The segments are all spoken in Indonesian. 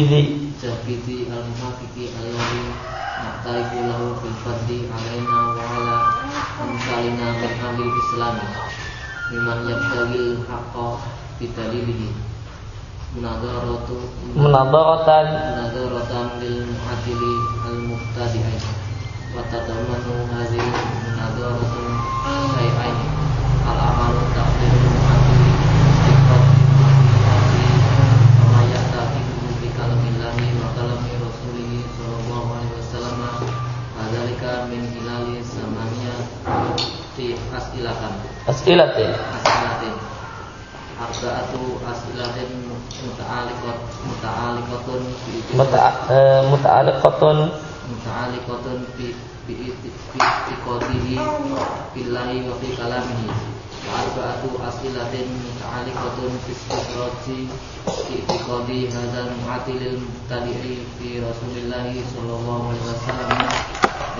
Jahbili Jahbidi al muhafiqi al ladhi Naktariku lahu bil fadli alaina wa ala Amsalina min ahli islami Miman yabdagil haqqa bidalilihi Munadharatu Munadharatan Munadharatan lil muhadili al muhtadi'in Wa tadamanu hadhil munadharatu syai'ain. Al amalu Ti as'ilahan as'ilatin. As'ilatin Arba'atu as'ilatin muta'aliqat muta'aliqatun bi eh, muta'alliqatun muta'aliqatun bi bi itiqadihi billahi wa fi kalamihi. Arba'atu as'ilatin muta'aliqatun bi istiqrati itiqadi hadzal mu'atilil mubtadi'i fi rasulillahi sallallahu alaihi wasallam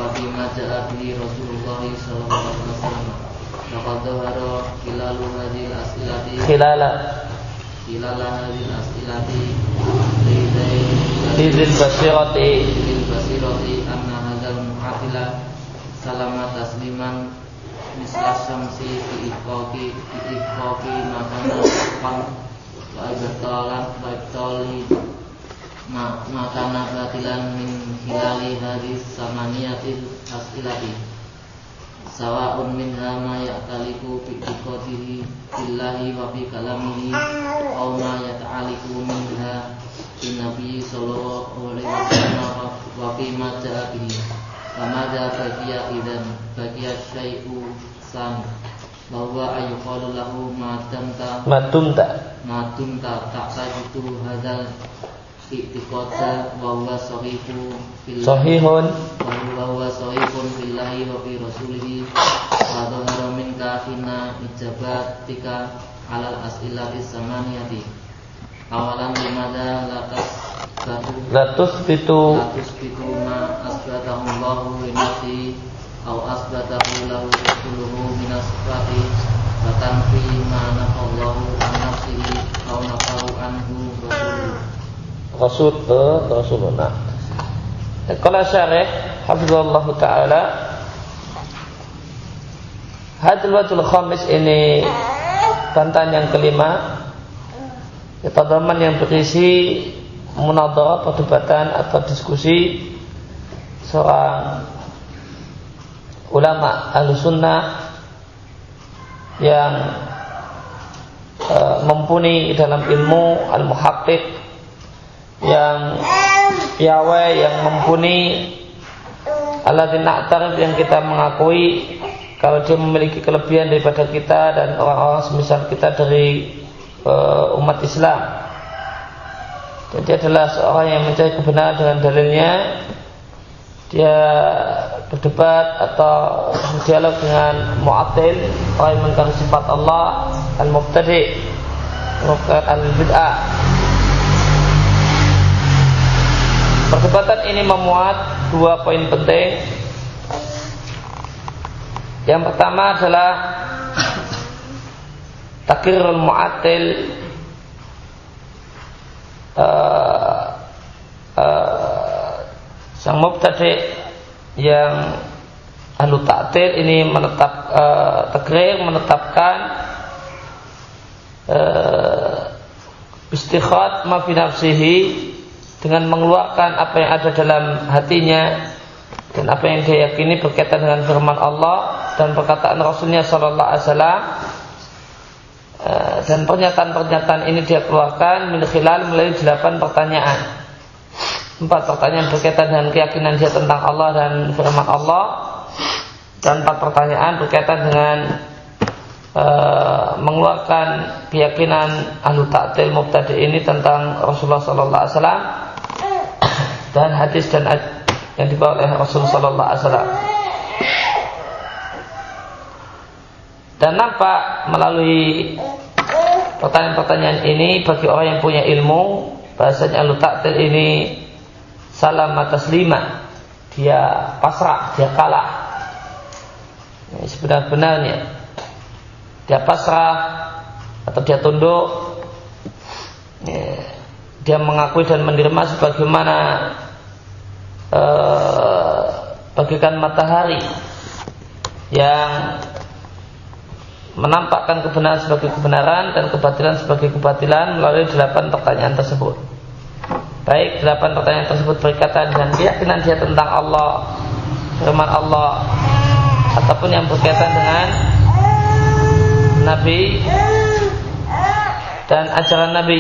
wa fi ma ja'a bihi rasulullah sallallahu alaihi wasallam laqad dhahara hilalu hadhil as'ilati. Khilala hilala hadhil as'ilati. Lidai. Izin basirati. Bil basirati. Anna hadzal mu'atila salama tasliman. Misla syamsi fi ifqaqi fi makana pan wa ibtalan. Wa ibtali. Ma makana batilan min hilali hadis samaniyatil asilati sawa'un minha ma ya'taliku bi iqadihi billahi wa bi kalamihi aw ma yata'aliku minha bin Nabi sallallahu alaihi wasallam wa fi ma ja'a bihi. Famada bagiya idan bagiya syai'u san. Bahwa ayuqalu lahu ma Madumta ma dumta ta'tajitu hadzal i'tiqada wa huwa fil Sahihun. Wa huwa sahihun billahi wa fi rasulihi. Wa dhahara min kafina ijabatika alal as'ilati samaniyati. Awalan limada latas Latus bitu. Latus bitu ma asbatahu Allahu li nafsi Au asbatahu lahu rasuluhu minas sifati Batan fi ma nafallahu an nafsihi. Nafahu anhu rasuluhu Rasul eh, Rasulullah. Kalau syarih Hafizullah Ta'ala Hadil wajul khamis ini Bantahan yang kelima Tadaman yang berisi Munadhara, perdebatan atau diskusi Seorang Ulama ahlu sunnah Yang e, Mumpuni dalam ilmu Al-Muhaqqiq Yang Piawai yang mumpuni Alladzina na'tarif yang kita mengakui kalau dia memiliki kelebihan daripada kita dan orang-orang semisal kita dari uh, umat Islam. Dan dia adalah seorang yang mencari kebenaran dengan dalilnya. Dia berdebat atau berdialog dengan mu'atil, orang yang mengkang sifat Allah, al-mubtadi, al-bid'ah. Perdebatan ini memuat dua poin penting. Yang pertama adalah takirul mu'atil uh, uh, sang mubtadi yang ahlu ta'til ini menetap uh, takrir menetapkan uh, istikhat ma fi nafsihi dengan mengeluarkan apa yang ada dalam hatinya dan apa yang dia yakini berkaitan dengan firman Allah dan perkataan Rasulnya Sallallahu Alaihi Wasallam Eh, dan pernyataan-pernyataan ini dia keluarkan min khilal melalui delapan pertanyaan. Empat pertanyaan berkaitan dengan keyakinan dia tentang Allah dan firman Allah dan empat pertanyaan berkaitan dengan e, mengeluarkan keyakinan ahlu ta'til mubtadi ini tentang Rasulullah wasallam dan hadis dan yang dibawa oleh Rasulullah wasallam. Dan nampak melalui pertanyaan-pertanyaan ini bagi orang yang punya ilmu bahasanya ahlu ta'til ini salam atas lima dia pasrah, dia kalah. Ini sebenar-benarnya dia pasrah atau dia tunduk. Dia mengakui dan menerima sebagaimana eh, bagikan matahari yang menampakkan kebenaran sebagai kebenaran dan kebatilan sebagai kebatilan melalui delapan pertanyaan tersebut. Baik delapan pertanyaan tersebut berkaitan dengan keyakinan dia tentang Allah, firman Allah, ataupun yang berkaitan dengan Nabi dan ajaran Nabi.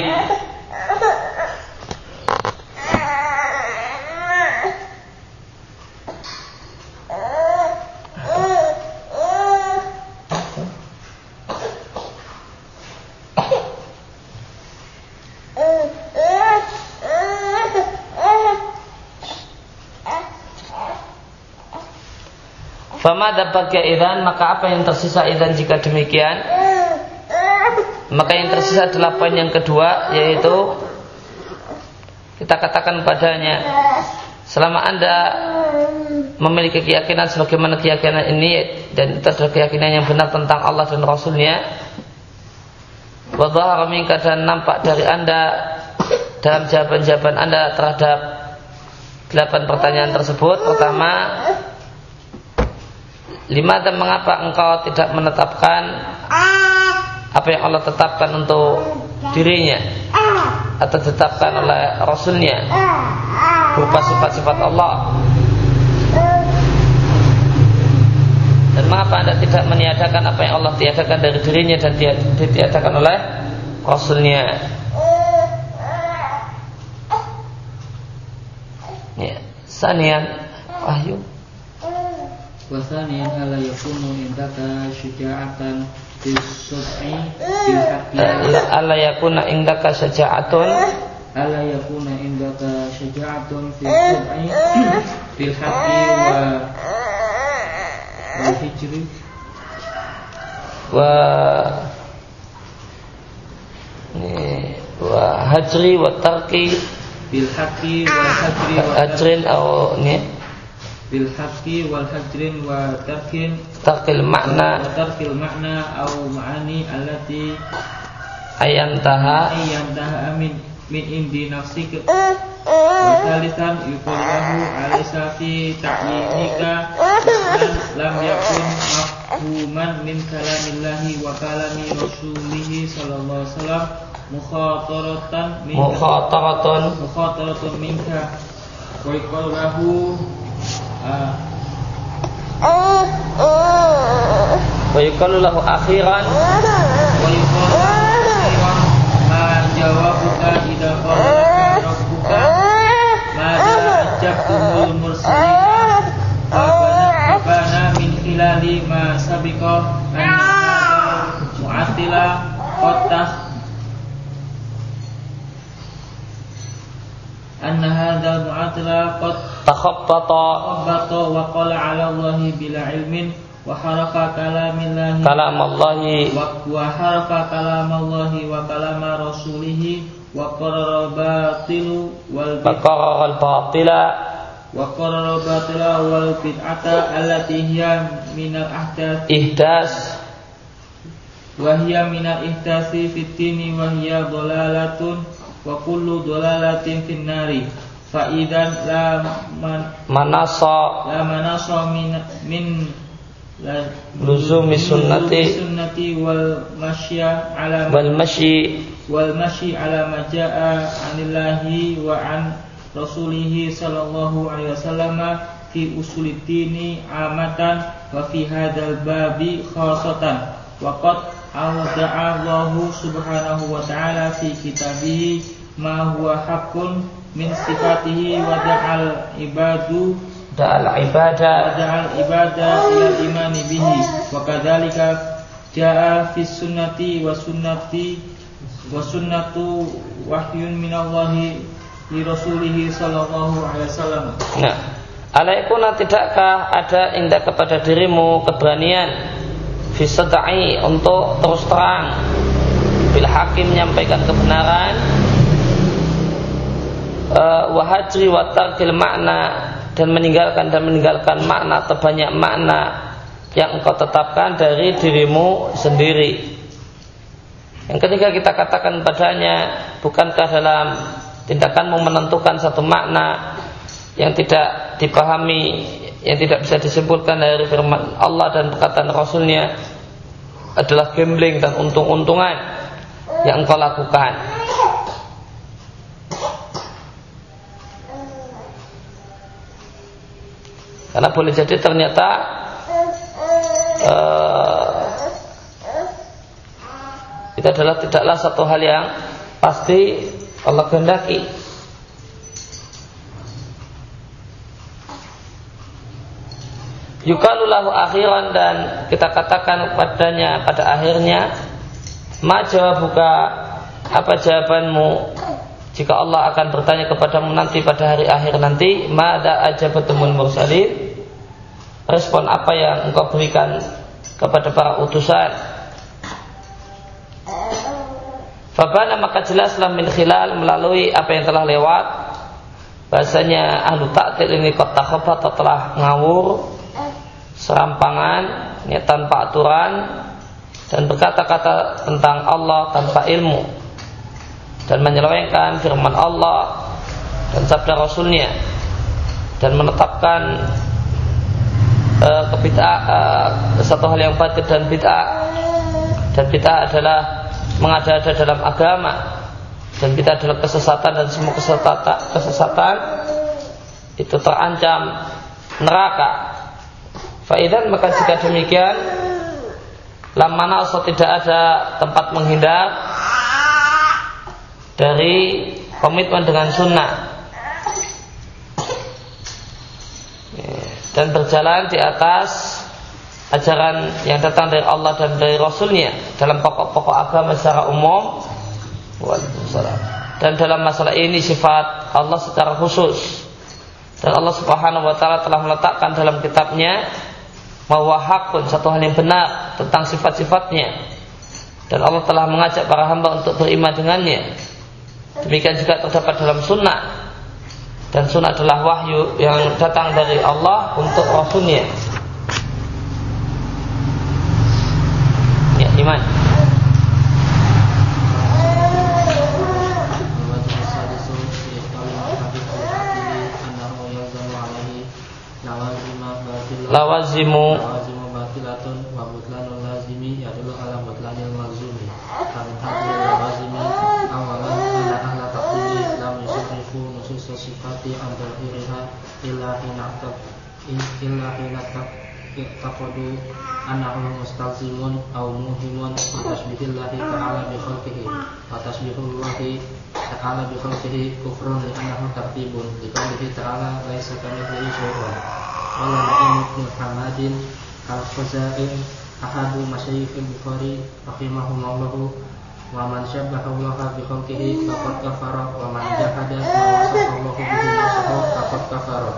Fama dapat idan maka apa yang tersisa idan jika demikian? Maka yang tersisa adalah poin yang kedua yaitu kita katakan padanya selama anda memiliki keyakinan sebagaimana keyakinan ini dan itu adalah keyakinan yang benar tentang Allah dan Rasulnya Wadhahara minka dan nampak dari anda dalam jawaban-jawaban anda terhadap delapan pertanyaan tersebut pertama Lima dan mengapa engkau tidak menetapkan apa yang Allah tetapkan untuk dirinya? Atau ditetapkan oleh Rasulnya? Berupa sifat-sifat Allah. Dan mengapa anda tidak meniadakan apa yang Allah tiadakan dari dirinya dan ditiadakan oleh Rasulnya? Ya Sanian Wahyu Wasanian ala yakunu indaka syuja'atan bisub'i bil Ala yakuna indaka syuja'atun Ala yakuna indaka syuja'atun fil sub'i bil haqqi wa wal hijri. Wa wa hajri wa tarki. Bil haqqi wal hajri wa hajrin atau ini bil haqqi wal hajrin wa tarkin tarkil makna. wa tarkil makna au ma'ani allati ayantaha. ayantaha min min indi nafsika. Wa thalithan yuqallahu alaysa fi ta'yinika. Lam yakun mafhuman min kalamillahi wa kalami rasulihi sallallahu alaihi wasallam mukhataratan minka. Mukhataratan. Mukhataratan minka. Wa yuqallahu wa yuqalu lahu akhiran wa yuqalu akhiran ma jawabuka idza qala rabbuka mada ajabtumul mursalin Rabbana min khilali ma sabiqa mu'attila qad takhabbata takhabbata wa qala 'ala Allahi bila ilmin wa harafa kalamillahi kalam Allahi wa, wa harafa kalamallahi wa kalama rasulihi wa qarara batilu wal baqara al batila batila wal bid'ata allati hiya minal ahdath. Ihdas. Wa hiya minal ihdasi fit dini wa hiya dhalalatun wa kullu dhalalatin fin nari fa idan la man manasa la manasa min min la Luzumi sunnati. sunnati wal masya ala wal mashi wal mashi ala ma jaa anillahi wa an rasulihi sallallahu alaihi wasallam fi usuliddini amatan wa fi hadzal babi khasatan wa qad awda'a subhanahu wa ta'ala fi kitabihi ma huwa haqqun min sifatihi wa da'al ibadu da'al ibadah wada'al ibadah ila imani bihi. Wa kadzalika jaa fi sunnati wa sunnati wa sunnatu wahyun minallahi li rasulih sallallahu alaihi wasallam. Nah, alaikuna tidakkah ada indah kepada dirimu keberanian fisadai untuk terus terang? Bila hakim menyampaikan kebenaran wahajri wa tarkil makna dan meninggalkan dan meninggalkan makna atau banyak makna yang engkau tetapkan dari dirimu sendiri. Yang ketiga kita katakan padanya, bukankah dalam tindakanmu menentukan satu makna yang tidak dipahami, yang tidak bisa disimpulkan dari firman Allah dan perkataan Rasulnya adalah gambling dan untung-untungan yang engkau lakukan. Karena boleh jadi ternyata uh, itu adalah tidaklah satu hal yang pasti Allah kehendaki. Yukalulahu akhiran dan kita katakan padanya pada akhirnya Ma buka apa jawabanmu jika Allah akan bertanya kepadamu nanti pada hari akhir nanti Mada aja bertemu mursalin respon apa yang engkau berikan kepada para utusan. Fabana maka jelaslah min khilal melalui apa yang telah lewat bahasanya ahlu takdir ini kota khabat telah ngawur serampangan ya, tanpa aturan dan berkata-kata tentang Allah tanpa ilmu dan menyelewengkan firman Allah dan sabda Rasulnya dan menetapkan uh, kebid'ah uh, satu hal yang batil dan bid'ah. Dan bid'ah adalah mengada-ada dalam agama. Dan bid'ah adalah kesesatan dan semua kesesatan, kesesatan itu terancam neraka. Faidan maka jika demikian lamana asal tidak ada tempat menghindar dari komitmen dengan sunnah dan berjalan di atas ajaran yang datang dari Allah dan dari Rasulnya dalam pokok-pokok agama secara umum. Dan dalam masalah ini sifat Allah secara khusus. Dan Allah Subhanahu wa taala telah meletakkan dalam kitabnya bahwa hakun satu hal yang benar tentang sifat-sifatnya. Dan Allah telah mengajak para hamba untuk beriman dengannya. Demikian juga terdapat dalam sunnah dan sunnah adalah wahyu yang datang dari Allah untuk Rasulnya. Ya, iman. Lawazimu Lawazimu batilatun wa butlanul lazimi yadulu ala butlanil mazumi Kamin hadir lawazimi awalan ala ahla taqdiri lam yusrifu nusus sifati andal iriha illa hina illa hina taqadu annahu mustalzimun aw muhimun tasbihillahi ta'ala bi khalqihi wa tasbihullahi ta'ala bi khalqihi kufrun li annahu tartibun li qawlihi ta'ala laisa kamitslihi syai'un Qala Naim bin Hamadin Al-Khazai ahadu masyayikh al-Bukhari rahimahumullah wa man syabbaha Allah bi khalqihi faqad kafara. Wa man jahada ma bihi nafsuhu faqad kafara.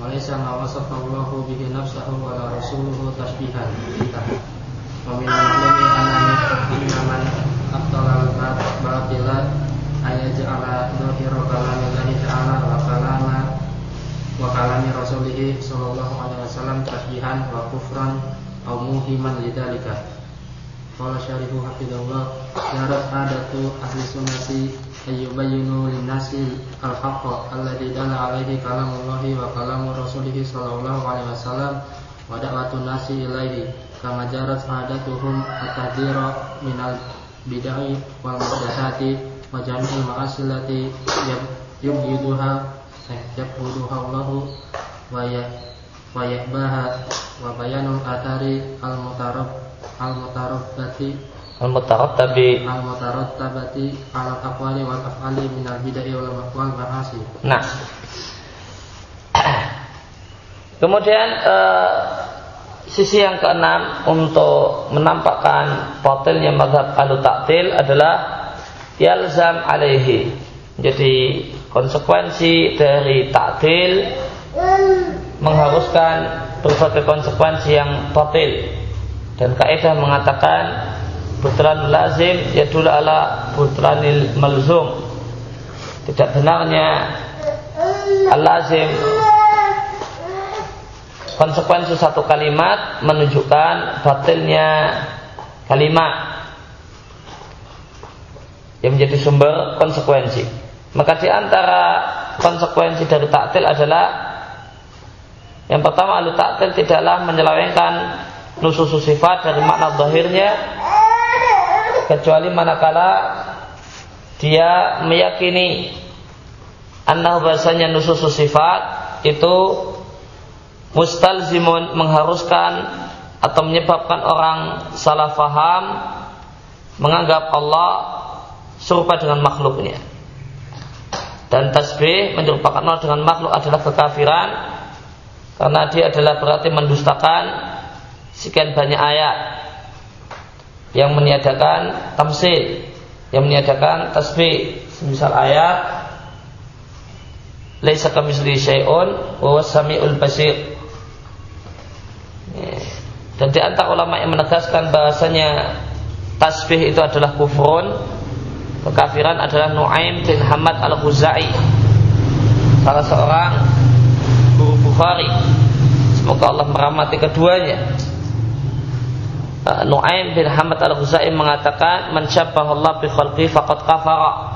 Wa laysa ma wasafa Allah bihi nafsuhu wa la rasuluhu tashbihan wa min al-ulumi inna man abtala al-batila ayaj'ala dhahira kalamillahi ta'ala wa kalama wa kalami rasulih sallallahu alaihi wasallam tasbihan wa kufran au muhiman lidzalika Qala syarihu hafidhullah Yarat adatu ahli sunnati ayyubayyinu linnasi al-haqqa alladhi dala alaihi kalamullahi wa kalamu rasulihi sallallahu alaihi wasallam wa da'watun nasi ilaihi kama jarat adatuhum at-tahdhira minal bid'ah wal muhdatsati wa jami'il ma'asilati yubghiduha yaqbuduha Allahu wa ya wa yahbaha wa bayanul athari al mutarab al mutarabbati al aqwali wal af'ali min al bid'ah wal wal ma'asi. Nah. Kemudian uh, sisi yang keenam untuk menampakkan batilnya madhab alu taktil adalah yalzam alaihi. Jadi konsekuensi dari taktil mengharuskan berbagai konsekuensi yang batil dan kaidah mengatakan butlan lazim yadul ala butlanil malzum tidak benarnya al-lazim konsekuensi satu kalimat menunjukkan batilnya kalimat yang menjadi sumber konsekuensi. Maka di antara konsekuensi dari taktil adalah yang pertama alu taktil tidaklah menyelewengkan nusus sifat dari makna zahirnya kecuali manakala dia meyakini annahu bahasanya nusus sifat itu mustalzimun mengharuskan atau menyebabkan orang salah faham menganggap Allah serupa dengan makhluknya. Dan tasbih menyerupakan Allah dengan makhluk adalah kekafiran karena dia adalah berarti mendustakan sekian banyak ayat yang meniadakan tamsil yang meniadakan tasbih. Misal ayat laisa kamitslihi syai'un wa samiul basir. Dan di antara ulama yang menegaskan bahasanya tasbih itu adalah kufrun, kekafiran adalah Nuaim bin Hamad al-Ghuzai. Salah seorang Bukhari. Semoga Allah merahmati keduanya. Nuaim bin Hamad al-Ghuzai mengatakan, "Man Allah bi khalqi faqad kafara."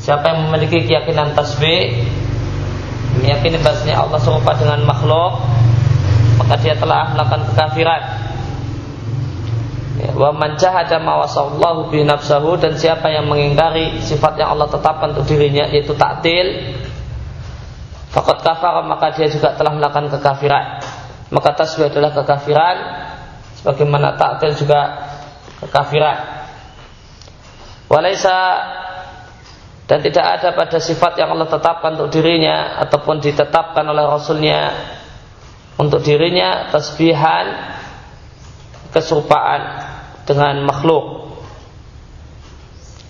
Siapa yang memiliki keyakinan tasbih, meyakini bahasanya Allah serupa dengan makhluk, maka dia telah melakukan kekafiran. Ya, wa man jahada ma wasallahu bi nafsahu dan siapa yang mengingkari sifat yang Allah tetapkan untuk dirinya yaitu taktil faqad kafara maka dia juga telah melakukan kekafiran. Maka tasbih adalah kekafiran sebagaimana taktil juga kekafiran. Walaisa dan tidak ada pada sifat yang Allah tetapkan untuk dirinya ataupun ditetapkan oleh Rasulnya untuk dirinya tasbihan keserupaan dengan makhluk.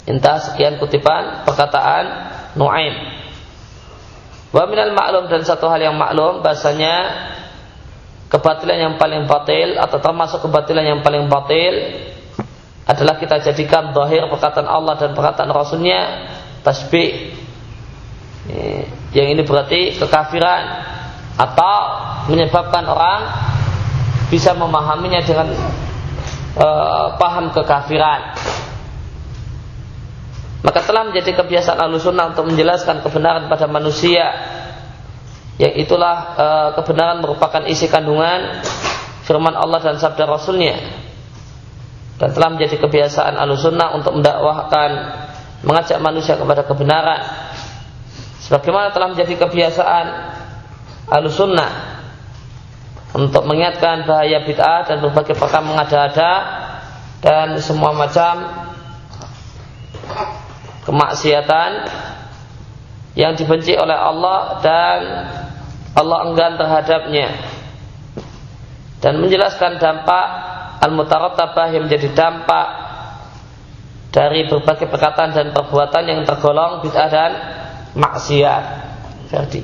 Entah sekian kutipan perkataan Nuaim. Wa minal maklum dan satu hal yang maklum bahasanya kebatilan yang paling batil atau termasuk kebatilan yang paling batil adalah kita jadikan zahir perkataan Allah dan perkataan Rasulnya tasbih. Yang ini berarti kekafiran atau menyebabkan orang bisa memahaminya dengan uh, paham kekafiran. Maka telah menjadi kebiasaan alusunnah untuk menjelaskan kebenaran pada manusia. Yang itulah uh, kebenaran merupakan isi kandungan firman Allah dan sabda Rasulnya. Dan telah menjadi kebiasaan alusunnah untuk mendakwahkan mengajak manusia kepada kebenaran. Sebagaimana telah menjadi kebiasaan alusunnah untuk mengingatkan bahaya bid'ah dan berbagai perkara mengada-ada dan semua macam kemaksiatan yang dibenci oleh Allah dan Allah enggan terhadapnya. Dan menjelaskan dampak al-mutarattabah yang menjadi dampak dari berbagai perkataan dan perbuatan yang tergolong bid'ah dan maksiat. Ferdi.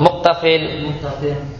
Muktafin muktafin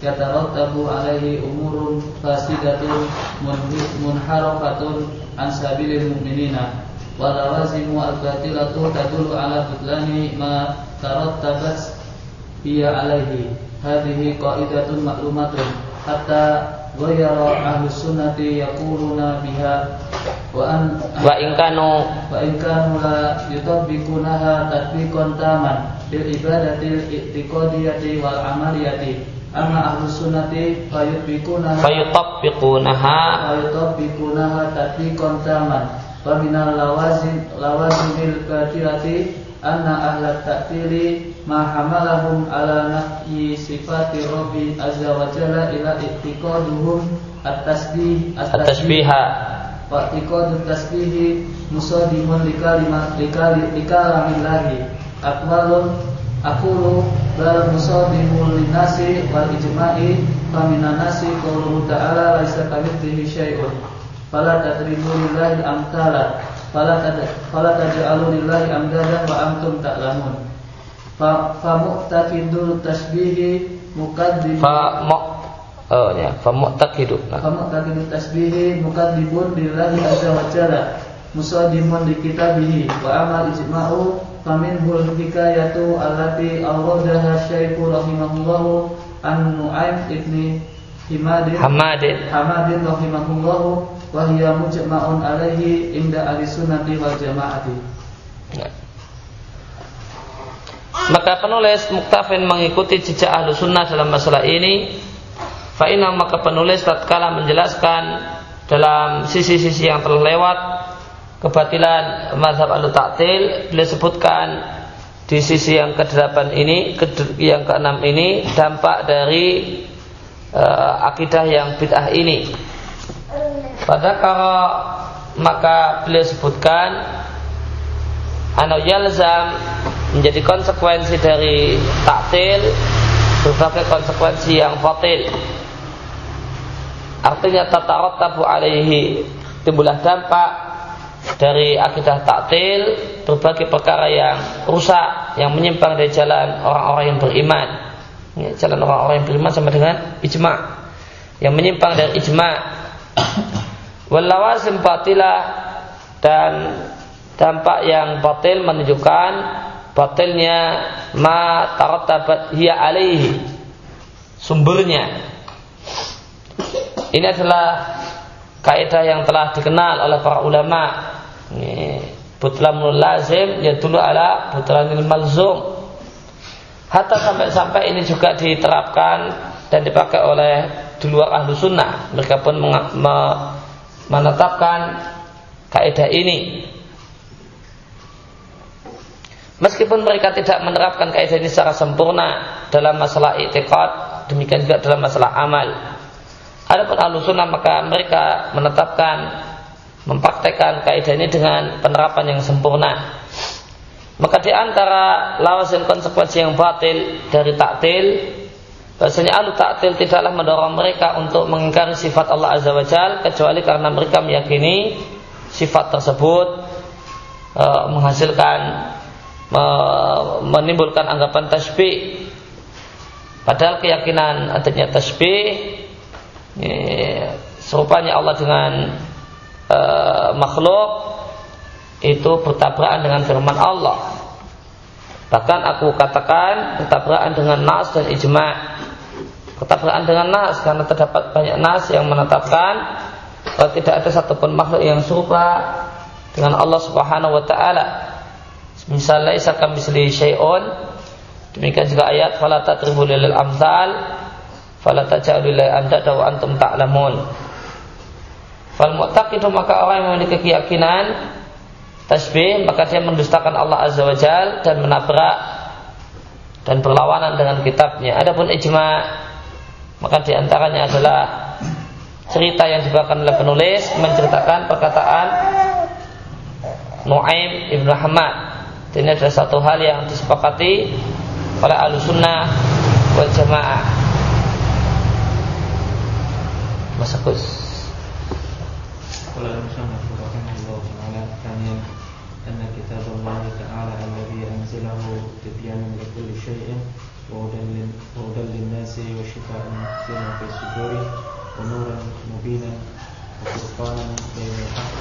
yatarattabu alaihi umurun fasidatun munharafatun an sabilil mu'minina. Wa lawazimu al-batilatu tadulu ala butlani ma tarattabat hiya alaihi hadhihi qa'idatun maklumatun. Hatta ghayara ahlus sunnati yaquluna biha wa an wa in kanu wa in kanu la yutabbiqunaha tatbiqan taman bil ibadatil i'tiqadiyati wal amaliyati anna ahlu sunnati fayutbiqunaha. Fayutabbiqunaha fayutabbiqunaha tatbiqan taman wa minal lawazin lawazimil katirati anna ahlat ta'tili ma hamalahum ala nafyi sifati rabbi azza wa jalla ila i'tiqaduhum at-tasbih at-tasbiha. Wa i'tiqadu tasbihi musadimun likalimat likalamillahi akmalun Aku bal musadimul linasi wal ijma'i faminan nasi qauluhu ta'ala laisa kamitslihi syai'un. Fala tadribu lillahi amtala fala tad fala taj'alu lillahi amdada wa antum ta'lamun. Fa fa tasbihi muqaddim fa mu oh ya fa mu'taqidu nah. fa mu'taqidul tasbihi muqaddimun lillahi azza wa jalla. Musadimun li kitabihi wa amal ijma'u Famin hul hikayatu alati awradaha syaifu rahimahullahu an Nu'aim ibni Himadin. Hamadin. Hamadin rahimahullahu wa hiya mujma'un alaihi inda ahli sunnati wal jama'ati. Maka penulis muktafin mengikuti jejak ahlu sunnah dalam masalah ini. Fa'inah maka penulis tatkala menjelaskan dalam sisi-sisi yang telah lewat kebatilan mazhab al-ta'til beliau sebutkan di sisi yang ke-8 ini yang ke-6 ini dampak dari uh, akidah yang bid'ah ini. Pada kalau maka beliau sebutkan anu yalzam menjadi konsekuensi dari taktil berbagai konsekuensi yang fatil. Artinya tabu alaihi timbullah dampak dari akidah taktil berbagai perkara yang rusak yang menyimpang dari jalan orang-orang yang beriman. Ya, jalan orang-orang yang beriman sama dengan ijma. Yang menyimpang dari ijma. Walawazim batilah dan dampak yang batil menunjukkan batilnya ma tarattabat hiya alaihi sumbernya. Ini adalah kaidah yang telah dikenal oleh para ulama butlanul lazim ya dulu ala butlanil malzum. Hatta sampai-sampai ini juga diterapkan dan dipakai oleh di luar ahlu sunnah. Mereka pun menetapkan kaidah ini. Meskipun mereka tidak menerapkan kaidah ini secara sempurna dalam masalah itikad demikian juga dalam masalah amal. Adapun ahlu sunnah maka mereka menetapkan mempraktekkan kaidah ini dengan penerapan yang sempurna. Maka di antara lawasan konsekuensi yang batil dari taktil Bahasanya ahlu taktil tidaklah mendorong mereka untuk mengingkari sifat Allah Azza wa Jal Kecuali karena mereka meyakini sifat tersebut e, menghasilkan e, menimbulkan anggapan tasbih Padahal keyakinan adanya tasbih ya, serupanya Allah dengan e, makhluk itu bertabrakan dengan firman Allah. Bahkan aku katakan bertabrakan dengan nas dan ijma. Bertabrakan dengan nas karena terdapat banyak nas yang menetapkan bahwa tidak ada satupun makhluk yang serupa dengan Allah Subhanahu wa taala. Misalnya isa kamisli syai'un demikian juga ayat fala tatribu lil amsal fala taj'alu anda wa antum ta'lamun fal mu'taqidu maka orang yang memiliki keyakinan tasbih maka dia mendustakan Allah azza wajal dan menabrak dan berlawanan dengan kitabnya. Adapun ijma maka di antaranya adalah cerita yang dibawakan oleh penulis menceritakan perkataan Nuaim ibnu Hamad. Ini adalah satu hal yang disepakati oleh alusunnah wal jamaah. Masakus. وهدى للناس وشفاء فيما في الصدور ونورا مبينا وفرقانا بين الحق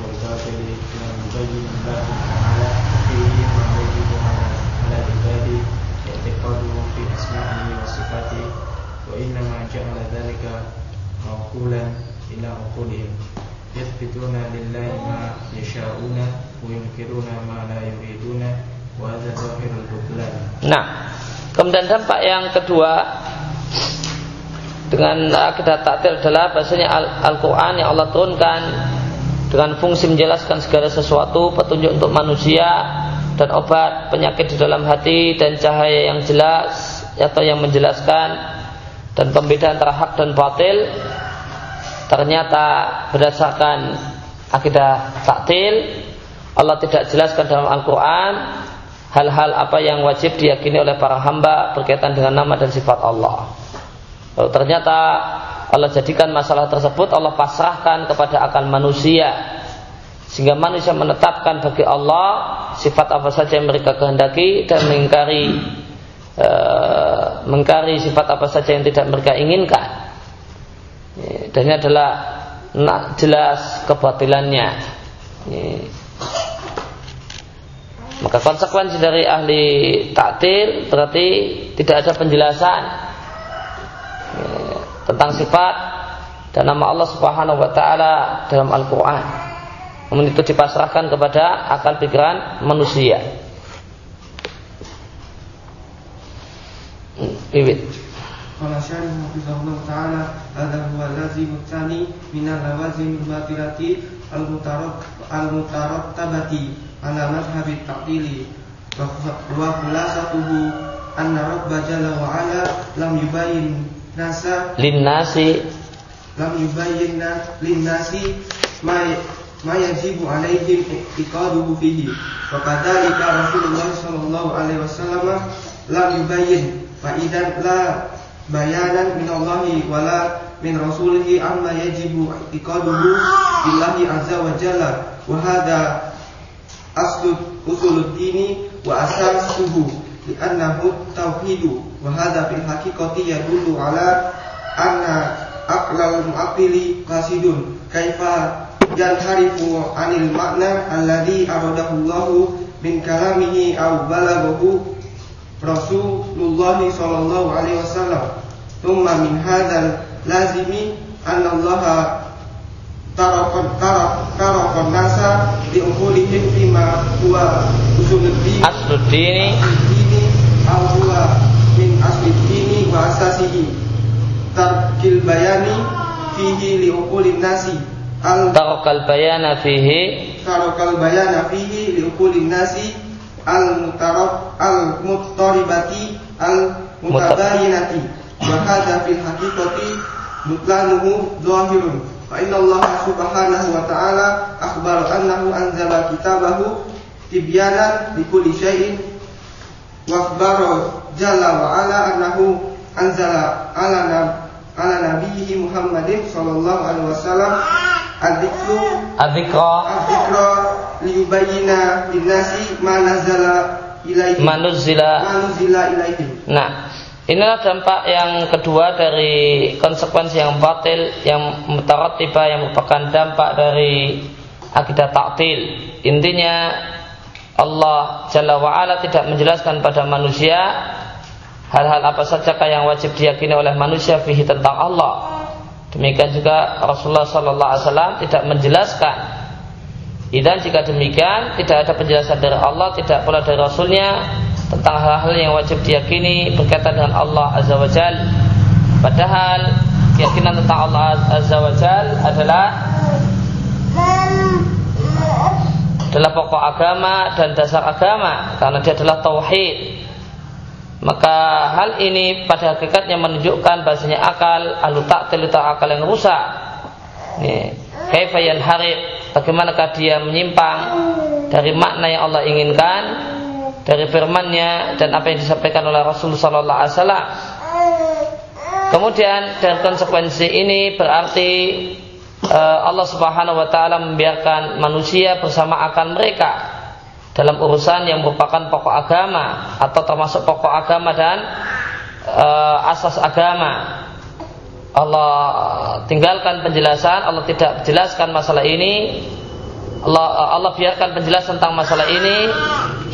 والباطل يبين الله تعالى فيه ما يجب على العباد اعتقاده في أسمائه وصفاته وإنما جعل ذلك موكولا إلى عقولهم. يثبتون لله ما يشاءون وينكرون ما لا يريدون وهذا ظاهر البطلان. Nah, kemudian dampak yang kedua dengan akidah taktil adalah bahasanya Al-Quran yang Allah turunkan dengan fungsi menjelaskan segala sesuatu petunjuk untuk manusia dan obat penyakit di dalam hati dan cahaya yang jelas atau yang menjelaskan dan pembedaan antara hak dan batil ternyata berdasarkan akidah taktil. Allah tidak jelaskan dalam Al-Quran hal-hal apa yang wajib diyakini oleh para hamba berkaitan dengan nama dan sifat Allah. Lalu ternyata Allah jadikan masalah tersebut Allah pasrahkan kepada akal manusia sehingga manusia menetapkan bagi Allah sifat apa saja yang mereka kehendaki dan mengingkari e, mengingkari sifat apa saja yang tidak mereka inginkan. Dan ini adalah nak jelas kebatilannya. Maka konsekuensi dari ahli taktil berarti tidak ada penjelasan tentang sifat dan nama Allah Subhanahu wa taala dalam Al-Qur'an. Namun itu dipasrahkan kepada akal pikiran manusia. Bibit. Qala syarih hafizahullah ta'ala Hadha huwa lazim tsani min al-lawazim al-batilati al-mutarattabati ala madhhab at-ta'tili wa khulasatuhu anna rabba jalla wa ala lam yubayyin nasa linnasi. lam yubayyinna linnasi ma ma yajibu alaihim iqaduhu fihi. Wa kadzalika Rasulullah sallallahu alaihi wasallam lam yubayyin. Fa idan la bayanan min Allahi wala min rasulihi amma yajibu iqaduhu billahi azza wa jalla. Wa hadha aslu usul dini wa asasuhu li'annahu tauhidu wa hadha fil haqiqati yadullu ala anna aqlal mu'aqili qasidun kaifa yanharifu anil makna alladhi aradahu Allahu min kalamihi aw balaghahu Rasulullah sallallahu alaihi wasallam. Thumma min hadzal lazimi anna Allah tarakon tarak tarakon nasa li umulihim bima huwa usuluddin asluddini dini. Aw huwa min asliddini wa asasihi. Tarkil bayani fihi li uqulin nasi. Al tarakal bayana fihi. Tarakal bayana fihi li uqulin nasi. Al mutarab al muttaribati al mutabayinati wa hadha fil haqiqati mutlanuhu zahirun fa inna Allah subhanahu wa ta'ala akhbar annahu anzala kitabahu tibyanan li kulli syai'in wa akhbara jalla wa ala annahu anzala ala nab ala nabiyhi Muhammadin sallallahu alaihi wasallam adzikru adzikra adzikra liyubayyina linnasi ma nazala ilaihim manuzila inilah dampak yang kedua dari konsekuensi yang batil yang mutaratibah yang merupakan dampak dari akidah taktil. Intinya Allah Jalla wa'ala tidak menjelaskan pada manusia hal-hal apa saja yang wajib diyakini oleh manusia fihi tentang Allah. Demikian juga Rasulullah Sallallahu Alaihi Wasallam tidak menjelaskan. Dan jika demikian tidak ada penjelasan dari Allah, tidak pula dari Rasulnya tentang hal-hal yang wajib diyakini berkaitan dengan Allah Azza wa Jal. Padahal keyakinan tentang Allah Azza wa Jal adalah adalah pokok agama dan dasar agama karena dia adalah tauhid. Maka hal ini pada hakikatnya menunjukkan bahasanya akal alu taktil akal yang rusak. Nih, kaifa yanharif bagaimanakah dia menyimpang dari makna yang Allah inginkan dari firman-Nya dan apa yang disampaikan oleh Rasulullah sallallahu alaihi wasallam. Kemudian dari konsekuensi ini berarti uh, Allah Subhanahu wa taala membiarkan manusia bersama akal mereka dalam urusan yang merupakan pokok agama atau termasuk pokok agama dan uh, asas agama. Allah tinggalkan penjelasan, Allah tidak jelaskan masalah ini. Allah Allah biarkan penjelasan tentang masalah ini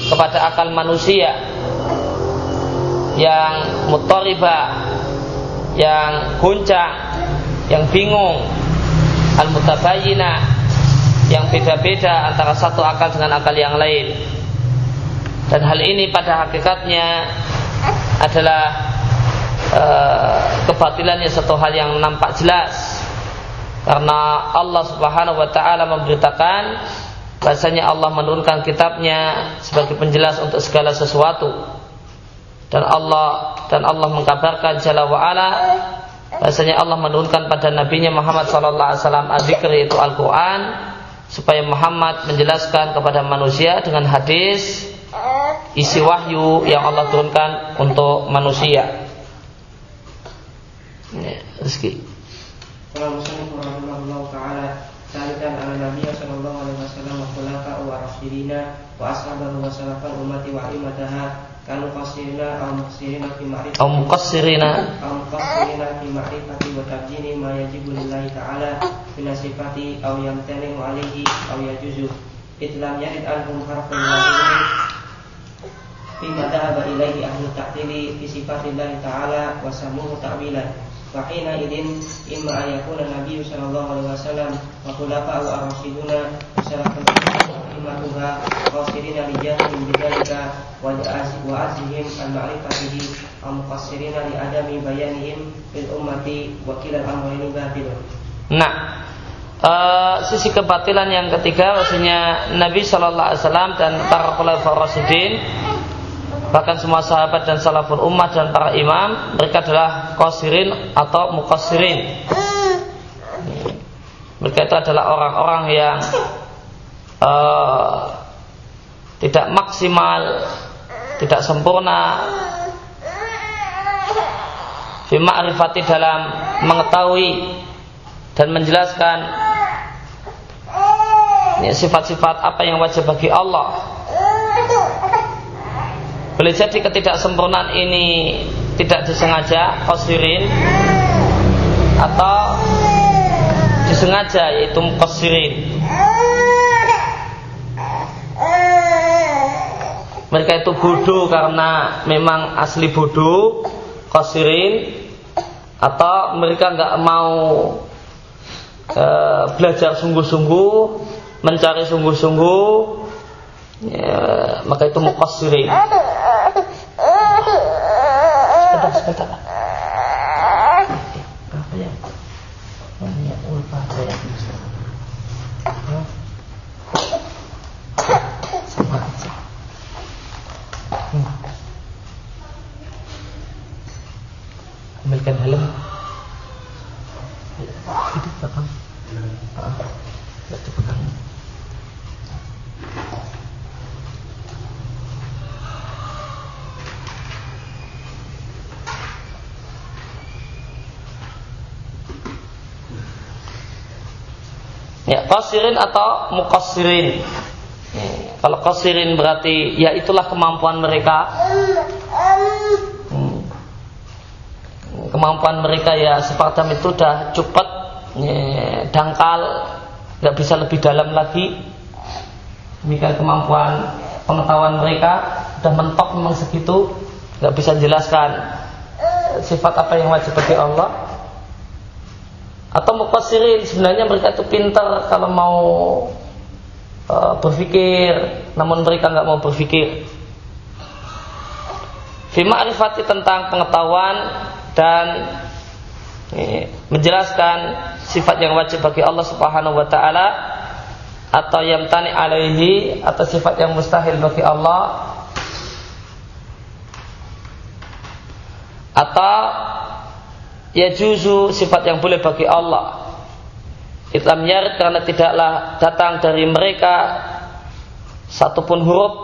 kepada akal manusia yang mutoriba, yang guncang, yang bingung, al-mutabayyinah, yang beda-beda antara satu akal dengan akal yang lain. Dan hal ini pada hakikatnya adalah uh, kebatilannya satu hal yang nampak jelas karena Allah Subhanahu wa taala memberitakan bahasanya Allah menurunkan kitabnya sebagai penjelas untuk segala sesuatu dan Allah dan Allah mengkabarkan jalla wa ala bahasanya Allah menurunkan pada nabinya Muhammad sallallahu alaihi wasallam yaitu Al-Qur'an supaya Muhammad menjelaskan kepada manusia dengan hadis isi wahyu yang Allah turunkan untuk manusia. Ya, rezeki. Salikan ala Nabi sallallahu alaihi wasallam wa khulafa wa rasyidina wa ashabahu wa salafan ummati wa imataha kanu qasirina aw muqsirina fi ma'rifati aw muqassirina aw muqassirina fi ma'rifati wa tabjini ma yajibu lillahi ta'ala min sifati aw yamtani alaihi aw yajuzu. Itlam yarid anhum harfun wahidun Fima dhahaba ilaihi ahlu ta'tili fi sallallahu alaihi wasallam wa khulafa'u ar-rasyiduna salafun imatuha qasirina li jahilin bidzalika wa wa azihim an ma'rifatihi wa muqassirina li adami bayanihim fil ummati wa kilal amrayni batilun. Nah, Uh, sisi kebatilan yang ketiga maksudnya Nabi Shallallahu Alaihi Wasallam dan para khulafaur rasyidin bahkan semua sahabat dan salafun ummah dan para imam mereka adalah kosirin atau mukosirin mereka itu adalah orang-orang yang uh, tidak maksimal tidak sempurna. Fima arifati dalam mengetahui dan menjelaskan sifat-sifat apa yang wajib bagi Allah boleh jadi ketidaksempurnaan ini tidak disengaja kosirin atau disengaja yaitu kosirin. Mereka itu bodoh karena memang asli bodoh, kosirin, atau mereka nggak mau e, belajar sungguh-sungguh, mencari sungguh-sungguh, ya, maka itu mukasirin sebentar sebentar apa Kosirin atau mukosirin. Ya, kalau kosirin berarti ya itulah kemampuan mereka. Hmm. Kemampuan mereka ya semacam itu sudah cepat, ya, dangkal, nggak bisa lebih dalam lagi. Demikian kemampuan pengetahuan mereka sudah mentok memang segitu, nggak bisa jelaskan sifat apa yang wajib bagi Allah atau muqassirin sebenarnya mereka itu pintar kalau mau uh, berpikir namun mereka nggak mau berpikir Fima arifati tentang pengetahuan dan menjelaskan sifat yang wajib bagi Allah Subhanahu wa taala atau yang tani alaihi atau sifat yang mustahil bagi Allah. Atau ya juzu sifat yang boleh bagi Allah Islam nyarit karena tidaklah datang dari mereka satupun huruf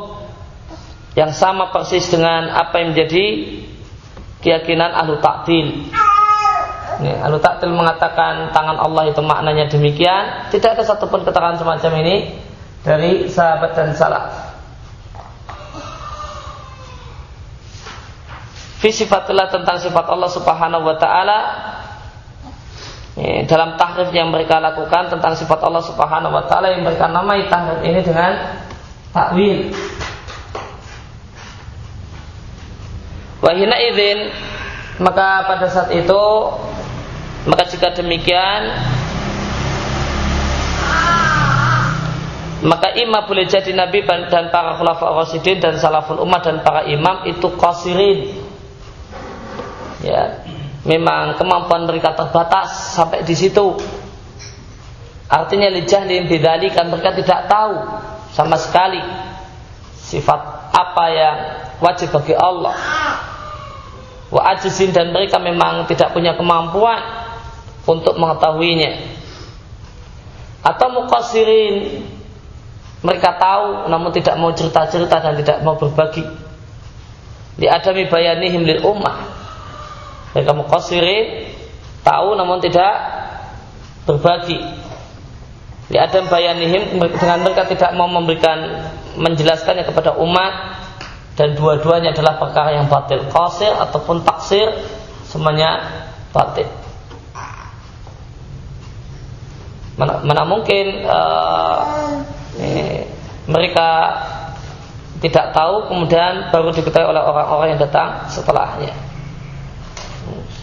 yang sama persis dengan apa yang menjadi keyakinan ahlu taktil. Ahlu taktil mengatakan tangan Allah itu maknanya demikian. Tidak ada satupun keterangan semacam ini dari sahabat dan salaf. Fi sifatillah tentang sifat Allah Subhanahu wa taala dalam tahrif yang mereka lakukan tentang sifat Allah Subhanahu wa taala yang mereka namai tahrif ini dengan takwil. Wahina izin maka pada saat itu maka jika demikian maka imam boleh jadi nabi dan para khulafa rasyidin dan salaful umat dan para imam itu qasirin ya memang kemampuan mereka terbatas sampai di situ. Artinya lijah bidzali kan mereka tidak tahu sama sekali sifat apa yang wajib bagi Allah. Wa ajizin dan mereka memang tidak punya kemampuan untuk mengetahuinya. Atau mukasirin mereka tahu namun tidak mau cerita-cerita dan tidak mau berbagi. Di adami bayanihim lil ummah. Mereka mukasirin tahu namun tidak berbagi. Di adam bayanihim dengan mereka tidak mau memberikan menjelaskannya kepada umat dan dua-duanya adalah perkara yang batil qasir ataupun taksir semuanya batil. Mana, mana mungkin uh, ini, mereka tidak tahu kemudian baru diketahui oleh orang-orang yang datang setelahnya.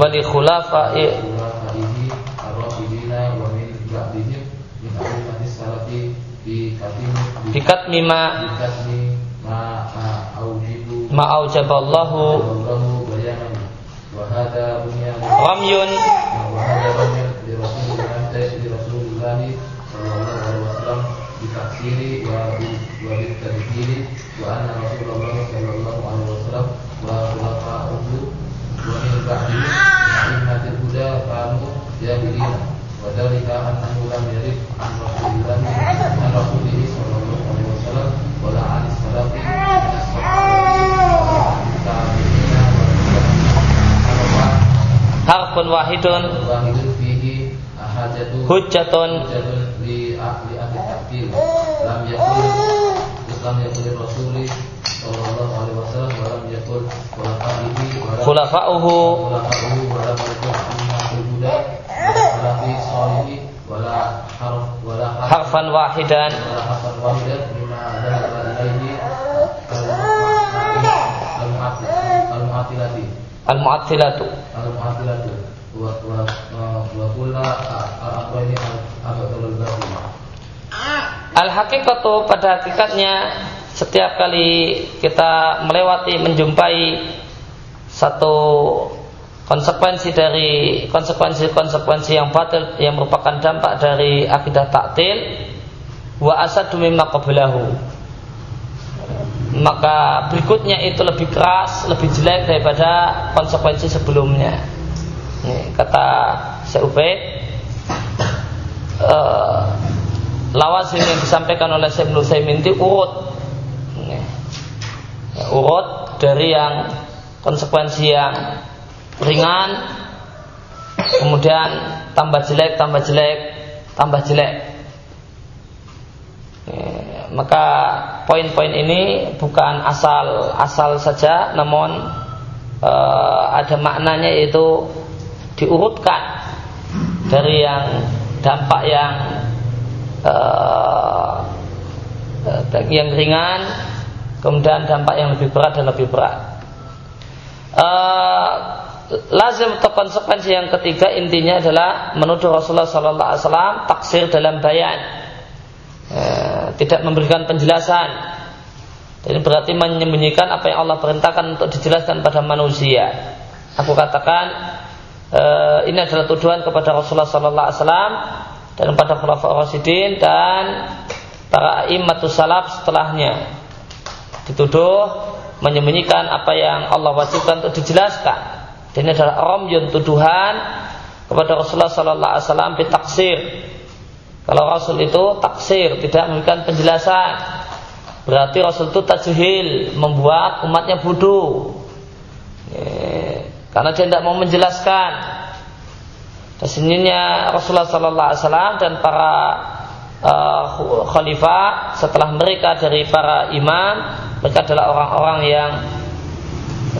Wali khulafa'i Bikat mima Ma aujaballahu. Ramyun Harfun wahidun. Hujjatun. Li ahli ahli takdir Lam yakul Islam yakul Rasuli Sallallahu alaihi wasallam Wa lam yakul Khulafaihi Khulafa'uhu. Khulafa'uhu Wa lam yakul Ahmatul Buddha Wa fi salihi Wa la harf Wa la Harfan wahidan harfan ilaihi Al-Mu'attilatu Al-hakikatu pada hakikatnya setiap kali kita melewati menjumpai satu konsekuensi dari konsekuensi-konsekuensi yang batil yang merupakan dampak dari akidah taktil wa asadu mimma maka berikutnya itu lebih keras, lebih jelek daripada konsekuensi sebelumnya. Kata Syekh Ubaid, uh, yang disampaikan oleh Syekh Nusaimin itu urut, ini, urut dari yang konsekuensi yang ringan, kemudian tambah jelek, tambah jelek, tambah jelek. maka poin-poin ini bukan asal asal saja, namun e, ada maknanya yaitu diurutkan dari yang dampak yang e, yang ringan, kemudian dampak yang lebih berat dan lebih berat. E, lazim atau konsekuensi yang ketiga intinya adalah menuduh Rasulullah Sallallahu Alaihi Wasallam taksir dalam bayan Eh, tidak memberikan penjelasan. Ini berarti menyembunyikan apa yang Allah perintahkan untuk dijelaskan pada manusia. Aku katakan e, ini adalah tuduhan kepada Rasulullah Sallallahu Alaihi Wasallam dan pada Khulafaur Rasidin dan para imamatus salaf setelahnya dituduh menyembunyikan apa yang Allah wajibkan untuk dijelaskan. Dan ini adalah romyun tuduhan kepada Rasulullah Sallallahu Alaihi Wasallam bitaksir kalau Rasul itu taksir, tidak memberikan penjelasan. Berarti Rasul itu tajhil, membuat umatnya bodoh. Karena dia tidak mau menjelaskan. Ke sininya Rasulullah Sallallahu Alaihi Wasallam dan para uh, khalifah setelah mereka dari para imam mereka adalah orang-orang yang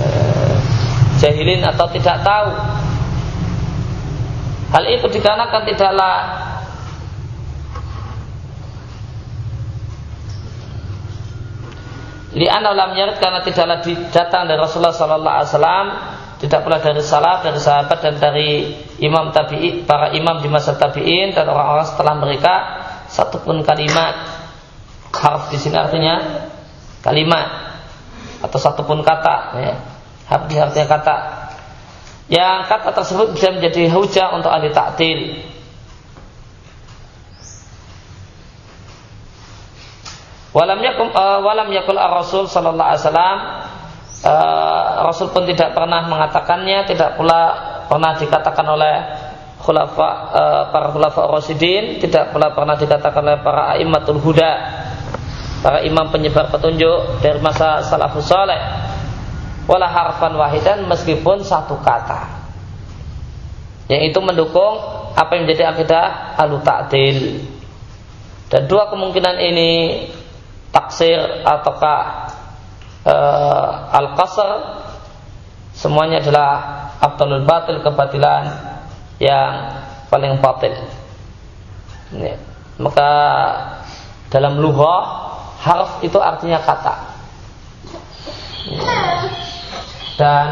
uh, jahilin atau tidak tahu hal itu dikarenakan tidaklah Li'anna lam yarid karena tidaklah datang dari Rasulullah sallallahu alaihi wasallam, tidak pula dari salaf, dari sahabat dan dari imam tabi'in, para imam di masa tabi'in dan orang-orang setelah mereka satupun kalimat harf di sini artinya kalimat atau satupun kata ya. Harf di artinya kata. Yang kata tersebut bisa menjadi hujah untuk ahli taktil Walam yakum uh, walam yakul ar-rasul sallallahu alaihi wasallam uh, Rasul pun tidak pernah mengatakannya, tidak pula pernah dikatakan oleh khulafa uh, para khulafa rasyidin, tidak pula pernah dikatakan oleh para aimatul huda, para imam penyebar petunjuk dari masa salafus saleh. Wala harfan wahidan meskipun satu kata. Yang itu mendukung apa yang menjadi akidah alu ta'dil. Dan dua kemungkinan ini taksir ataukah uh, al-qasr semuanya adalah abdulul batil kebatilan yang paling batil. Ini. Maka dalam lughah harf itu artinya kata. Dan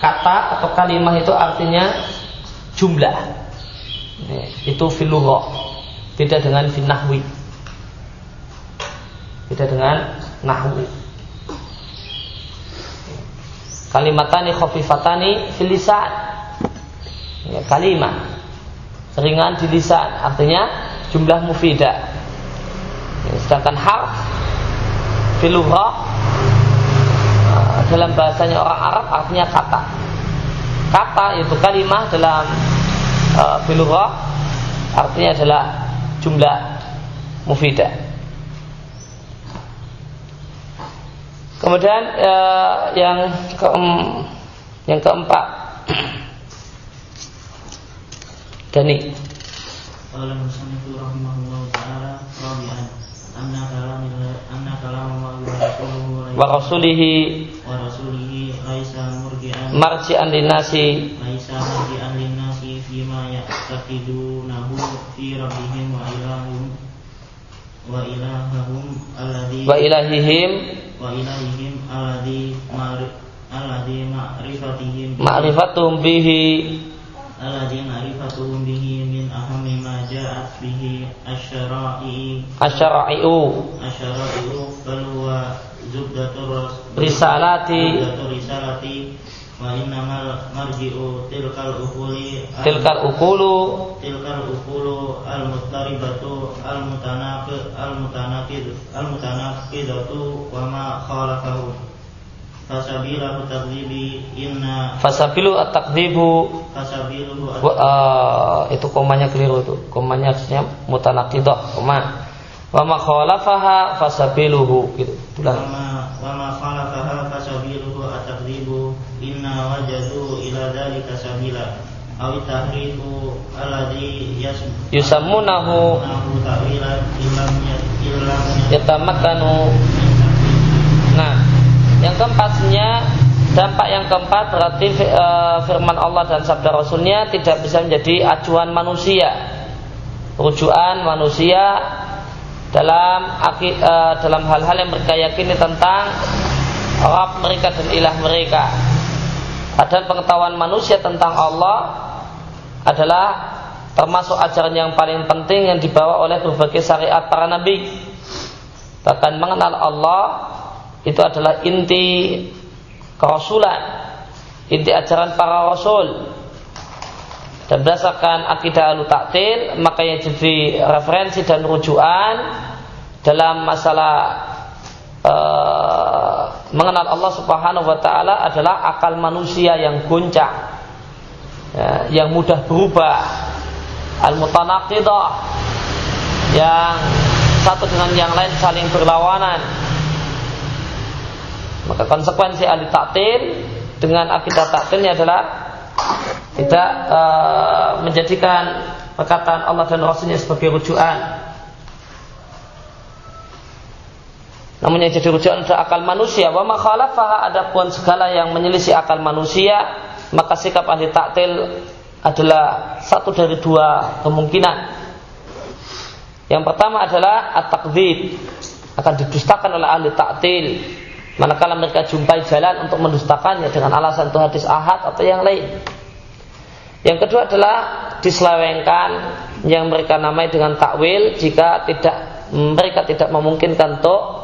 kata atau kalimat itu artinya jumlah. Itu fil tidak dengan fil nahwi. Beda dengan nahwu. Kalimatani khafifatani fil lisan. Ya, kalimat ringan di lisan artinya jumlah mufidah. Ya, sedangkan harf fil uh, dalam bahasanya orang Arab artinya kata. Kata itu kalimat dalam uh, artinya adalah jumlah mufidah. Kemudian uh, yang ke yang keempat. Dani. Qala musannif rahimahullah taala rabi'an anna kalamillah anna kalam wa rasulihi wa rasulihi laisa murji'an. marji'an linnasi. Laisa linnasi fima ya'taqidunahu fi rabbihim wa ilahum wa ilahahum alladhi wa ilahihim wa ilaihim alladhi alladhi ma'rifatihim ma'rifatuhum bihi. Alladhi ma'rifatuhum bihi min ahammi ma ja'at bihi asyara'i. Asyara'i'u. Asyara'i'u bal huwa zubdatur risalati. zubdatur tilkal ukulu tilkal ukulu al mustaribatu al mutanaqid al mutanaqid al mutanaqidatu wa ma khalafahu fasabilahu takdzibi inna fasabilu at-takdzibu fasabilu uh, itu komanya keliru itu. Komanya harusnya mutanaqidah koma. Wa ma khalafaha fasabiluhu gitu. Wa ma wa ma khalafaha fasabiluhu at-takdzibu inna wajadu ila dzalika sabila. Aw tahrifu alladhi yusammunahu ta'wilan illam yatamakkanu nah yang keempatnya dampak yang keempat berarti e, firman Allah dan sabda Rasulnya tidak bisa menjadi acuan manusia. Rujukan manusia dalam e, dalam hal-hal yang mereka yakini tentang Rabb mereka dan ilah mereka dan pengetahuan manusia tentang Allah adalah termasuk ajaran yang paling penting yang dibawa oleh berbagai syariat para nabi. Bahkan mengenal Allah itu adalah inti kerasulan, inti ajaran para rasul. Dan berdasarkan akidah al taktil, maka yang jadi referensi dan rujukan dalam masalah uh, mengenal Allah Subhanahu wa taala adalah akal manusia yang goncang. Ya, yang mudah berubah. Al-mutanaqidah yang satu dengan yang lain saling berlawanan. Maka konsekuensi ahli taktil dengan akidah taktilnya adalah tidak uh, menjadikan perkataan Allah dan Rasulnya sebagai rujukan namun yang jadi rujukan adalah akal manusia. Wa makhalafaha adapun segala yang menyelisih akal manusia, maka sikap ahli taktil adalah satu dari dua kemungkinan. Yang pertama adalah at-takdzib akan didustakan oleh ahli taktil. Manakala mereka jumpai jalan untuk mendustakannya dengan alasan itu hadis ahad atau yang lain. Yang kedua adalah diselewengkan yang mereka namai dengan takwil jika tidak mereka tidak memungkinkan untuk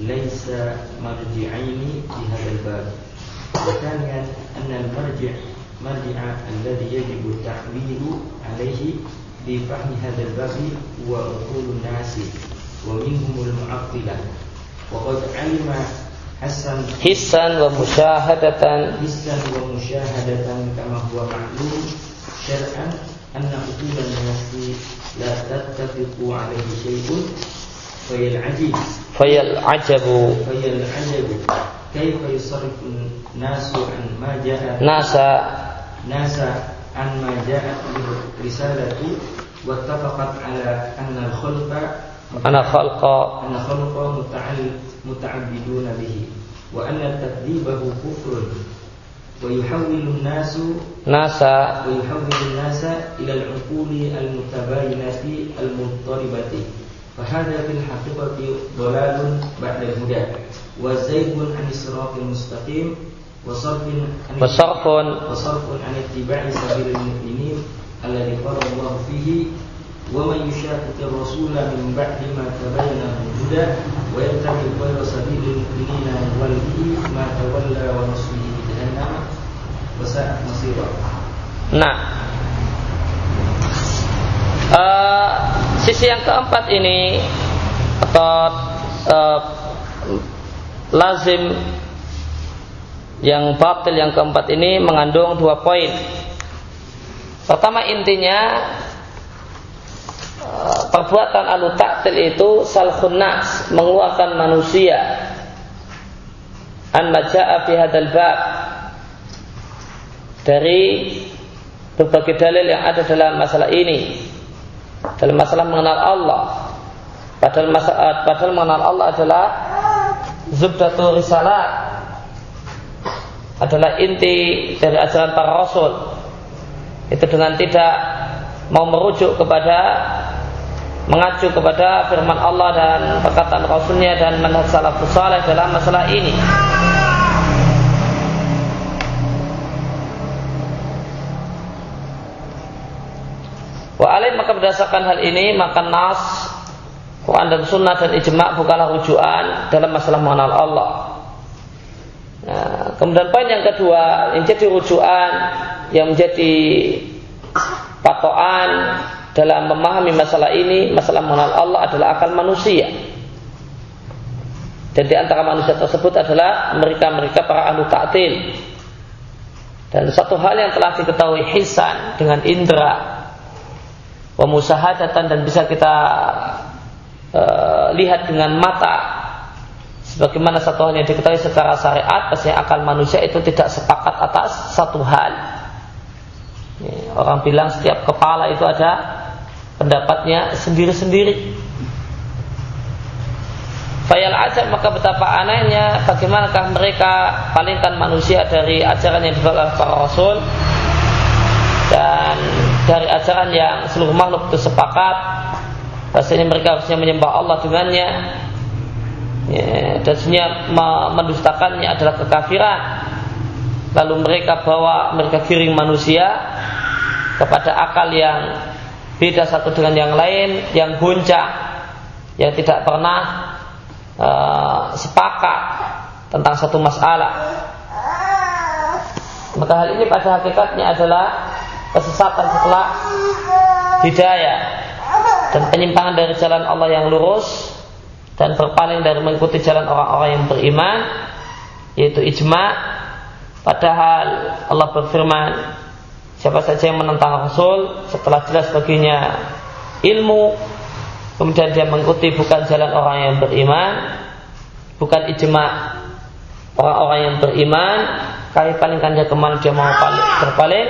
ليس مرجعين في هذا الباب وثانيا أن المرجع مرجع الذي يجب التحويل عليه في فهم هذا الباب هو عقول الناس ومنهم المعطلة وقد علم حسن حسا ومشاهدة حسا ومشاهدة كما هو معلوم شرعا أن عقول الناس لا تتفق عليه شيء فهي العجيب فهي العجب فهي العجب كيف يصرف الناس عن ما جاء؟ ناس. ناس عن ما جاءت به الرسالة واتفقت على أن الخلق أنا خلق أن خلق متعبدون به وأن تكذيبه كفر. ويحول الناس ناس. ويحول الناس إلى العقول المتباينة المضطربة. فهذا في الحقيقة ضلال بعد الهدى وزيغ عن الصراط المستقيم وصرف عن وصرف وصرف عن اتباع سبيل المؤمنين الذي قال الله فيه ومن يشاقق الرسول من بعد ما تبين له الهدى ويتبع غير سبيل المؤمنين نوله ما تولى ونصله جهنم وساءت مصيرا. نعم. Uh, sisi yang keempat ini atau uh, lazim yang batil yang keempat ini mengandung dua poin. Pertama intinya uh, perbuatan alu taktil itu salkhun nas mengeluarkan manusia. An maja'a fi hadal bab. Dari berbagai dalil yang ada dalam masalah ini dalam masalah mengenal Allah. Padahal masalah, padahal mengenal Allah adalah zubdatul risalah adalah inti dari ajaran para rasul. Itu dengan tidak mau merujuk kepada mengacu kepada firman Allah dan perkataan Rasulnya dan manhaj salafus saleh dalam masalah ini. Wa alaih maka berdasarkan hal ini maka nas Quran dan Sunnah dan ijma bukanlah rujukan dalam masalah mengenal Allah. Nah, kemudian poin yang kedua yang jadi rujukan yang menjadi patokan dalam memahami masalah ini, masalah mengenal Allah adalah akal manusia. Dan di antara manusia tersebut adalah mereka-mereka para ahlu ta'til. Dan satu hal yang telah diketahui hisan dengan indera wa musahadatan dan bisa kita uh, lihat dengan mata sebagaimana satu hal yang diketahui secara syariat pasti akal manusia itu tidak sepakat atas satu hal. Orang bilang setiap kepala itu ada pendapatnya sendiri-sendiri. Fayal ajar maka betapa anehnya bagaimanakah mereka palingkan manusia dari ajaran yang dibawa oleh para rasul dari ajaran yang seluruh makhluk itu sepakat. Bahasanya mereka harusnya menyembah Allah dengannya. Ya, dan sebenarnya mendustakannya adalah kekafiran. Lalu mereka bawa mereka kiring manusia kepada akal yang beda satu dengan yang lain yang goncang yang tidak pernah uh, sepakat tentang satu masalah. Maka hal ini pada hakikatnya adalah kesesatan setelah hidayah dan penyimpangan dari jalan Allah yang lurus dan berpaling dari mengikuti jalan orang-orang yang beriman yaitu ijma. Padahal Allah berfirman siapa saja yang menentang Rasul setelah jelas baginya ilmu kemudian dia mengikuti bukan jalan orang yang beriman bukan ijma orang-orang yang beriman kami palingkan dia ke mana dia mau paling, berpaling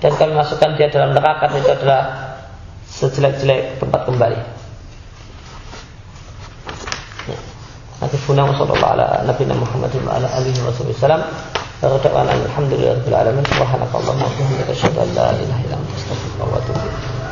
dan kami masukkan dia dalam neraka itu adalah sejelek-jelek tempat kembali Nakifuna wa sallallahu ala Muhammadin wa ala alihi wa sallam. Wa ta'ala alhamdulillahi rabbil alamin. Subhanakallahumma wa bihamdika asyhadu an la ilaha illa anta astaghfiruka wa atubu ilaik.